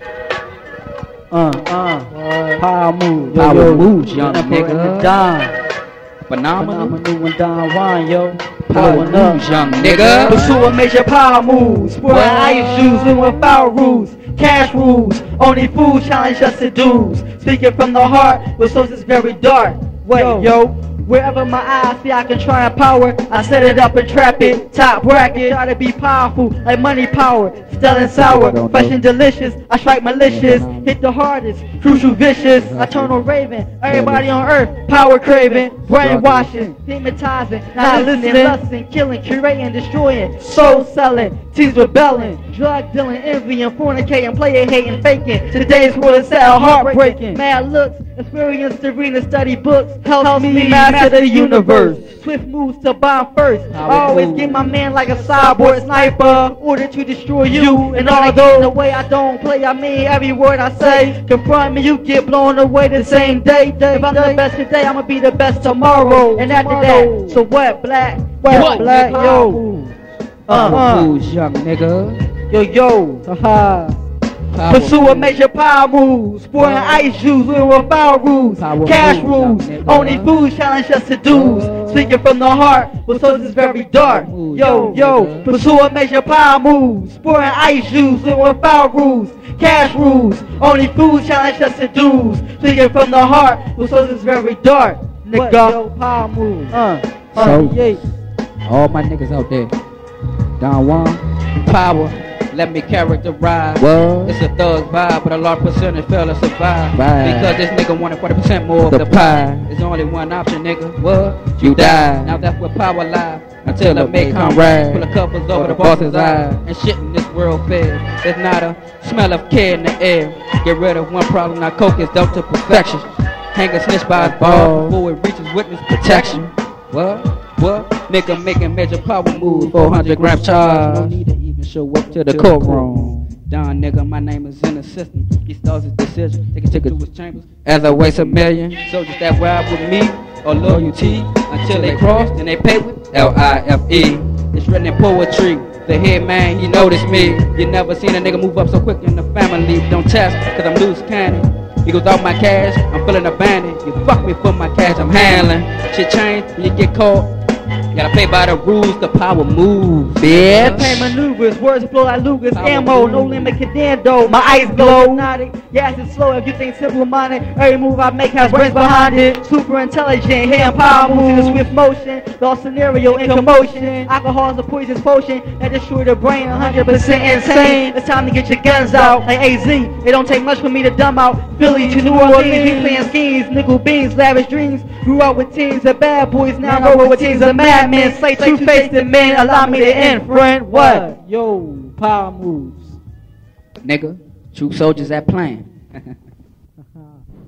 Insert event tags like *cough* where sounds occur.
Uh, uh, power move, yo, Power yo. moves, young nigga. Don. Phenomenal. Phenomenal and Don Juan, yo. Power moves, young nigga. Pursuing major power moves, wearing ice shoes, living without rules, cash rules. Only fools challenge us to dues. Speaking from the heart, with sources very dark. Wait, yo. Wherever my eyes see I can try and power, I set it up and trap it. Top bracket, try to be powerful like money power. Still and sour, fresh and delicious. I strike malicious, hit the hardest, crucial vicious. Eternal raven, everybody on earth, power craving, brainwashing, hypnotizing, not listening, lusting, killing, curating, destroying, soul selling, teens rebelling, drug dealing, envying, fornicating, player hating, faking. Today's world is sad, heartbreaking. Mad looks, experience and study books, helps me master the universe. Swift moves to bomb first. Always get my man like a cyborg sniper, order to destroy you. And although the way I don't play, I mean every word I say. Confront me, you get blown away the same day. If I'm the best today, I'ma be the best tomorrow. And after that, so what, black? What, black? Yo, uh, uh, young nigga. yo, yo. Haha. Power Pursue a moves. major power moves, sporting ice shoes, living with foul rules, Power cash moves, rules, only fools challenge us to dues. Speaking from the heart, but so is very dark. moves, Yo, yo, nigga. pursue a major power moves, sporting ice shoes, living with foul rules, cash rules, only fools challenge us to dues. Speaking from the heart, but so is very dark. Nigga, yo, power moves. Uh, uh, So- yeah. All my niggas out there. Don Juan, power. Let me characterize. What? It's a thug vibe, but a large percentage fail to survive. Right. Because this nigga wanted 40% more of The the, pie. pie. There's only one option, nigga. What? You die. Now that's where power lies. Until the may come right. Pull the covers over the boss's eyes. And shit in this world fair. There's not a smell of care in the air. Get rid of one problem, now coke is dope to perfection. Hang a snitch by his balls before it reaches witness protection. What? What? Nigga making major power moves. 400 grams charge. No need to even show up to the courtroom. Don nigga, my name is in the system. He starts his decision. They can take it to his chambers. As I waste a million. Soldiers that ride with me or loyalty until they cross, then they pay with L-I-F-E. It's written in poetry. The head man, he noticed me. You never seen a nigga move up so quick in the family. Don't test, cause I'm loose cannon. He goes out my cash, I'm feeling abandoned. You fuck me for my cash, I'm handling. Shit change when you get caught. You gotta play by the rules, the power moves, Pay bitch. maneuvers, words flow like Lucas, Power ammo, move. no limit cadendo. My eyes glow, hypnotic, gas is slow if you think simple minded. Every move I make has brains behind it. Super intelligent, hand power moves in a swift motion. Lost scenario in commotion. Alcohol is a poisonous potion that destroy the brain, 100% insane. It's time to get your guns out, like AZ. It don't take much for me to dumb out. Philly to New Orleans, we playing schemes, nickel beans, lavish dreams. Grew up with teens of bad boys, now I roll with teens of madmen. Say two-faced men, allow me to end, friend. What? Yo, power moves. Nigga, true soldiers at plan. *laughs*